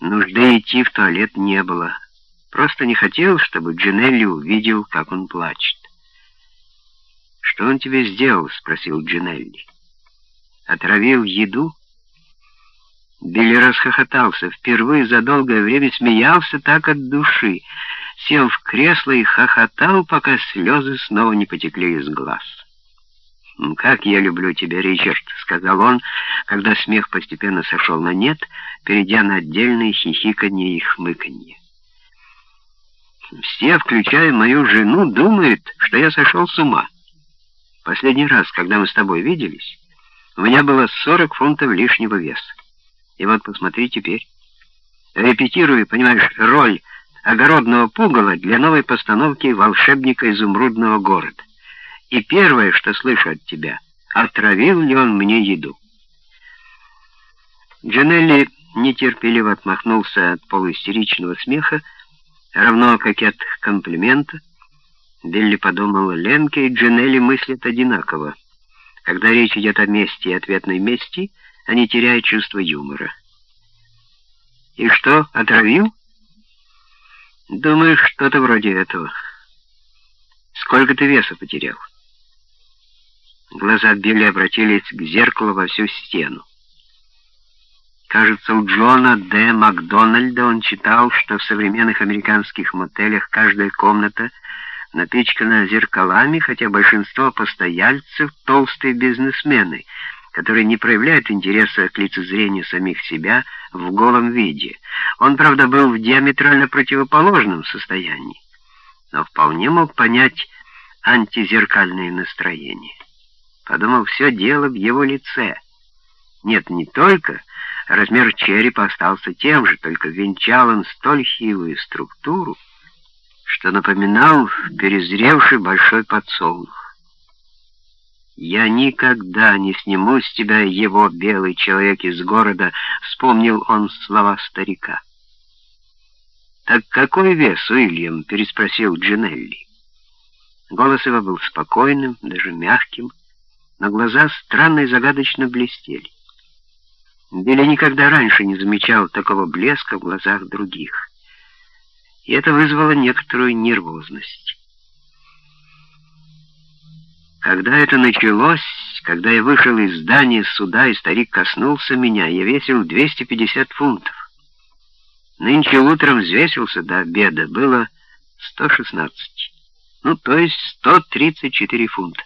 Нужды идти в туалет не было. Просто не хотел, чтобы Джинелли увидел, как он плачет. «Что он тебе сделал?» — спросил Джинелли. «Отравил еду?» Билли расхохотался. Впервые за долгое время смеялся так от души. Сел в кресло и хохотал, пока слезы снова не потекли из глаз. «Как я люблю тебя, Ричард», — сказал он, когда смех постепенно сошел на нет, перейдя на отдельные хихиканье и хмыканье. «Все, включая мою жену, думают, что я сошел с ума. Последний раз, когда мы с тобой виделись, у меня было 40 фунтов лишнего веса. И вот посмотри теперь. Репетирую, понимаешь, роль огородного пугала для новой постановки «Волшебника изумрудного города» и первое, что слышу от тебя, отравил ли он мне еду. Джанелли нетерпеливо отмахнулся от полуистеричного смеха, равно как и от комплимента. Билли подумал, Ленке и Джанелли мыслят одинаково. Когда речь идет о мести и ответной мести, они теряют чувство юмора. «И что, отравил?» «Думаю, что-то вроде этого. Сколько ты веса потерял?» Глаза Билли обратились к зеркалу во всю стену. Кажется, у Джона Д. Макдональда он читал, что в современных американских мотелях каждая комната напичкана зеркалами, хотя большинство постояльцев — толстые бизнесмены, которые не проявляют интереса к лицезрению самих себя в голом виде. Он, правда, был в диаметрально противоположном состоянии, но вполне мог понять антизеркальные настроения. Подумал, все дело в его лице. Нет, не только. Размер черепа остался тем же, только венчал он столь хилую структуру, что напоминал перезревший большой подсолнух. «Я никогда не сниму с тебя его, белый человек из города», — вспомнил он слова старика. «Так какой вес, Уильям?» — переспросил Джинелли. Голос его был спокойным, даже мягким, но глаза странно и загадочно блестели. Билли никогда раньше не замечал такого блеска в глазах других, и это вызвало некоторую нервозность. Когда это началось, когда я вышел из здания суда, и старик коснулся меня, я весил 250 фунтов. Нынче утром взвесился до обеда, было 116, ну, то есть 134 фунта.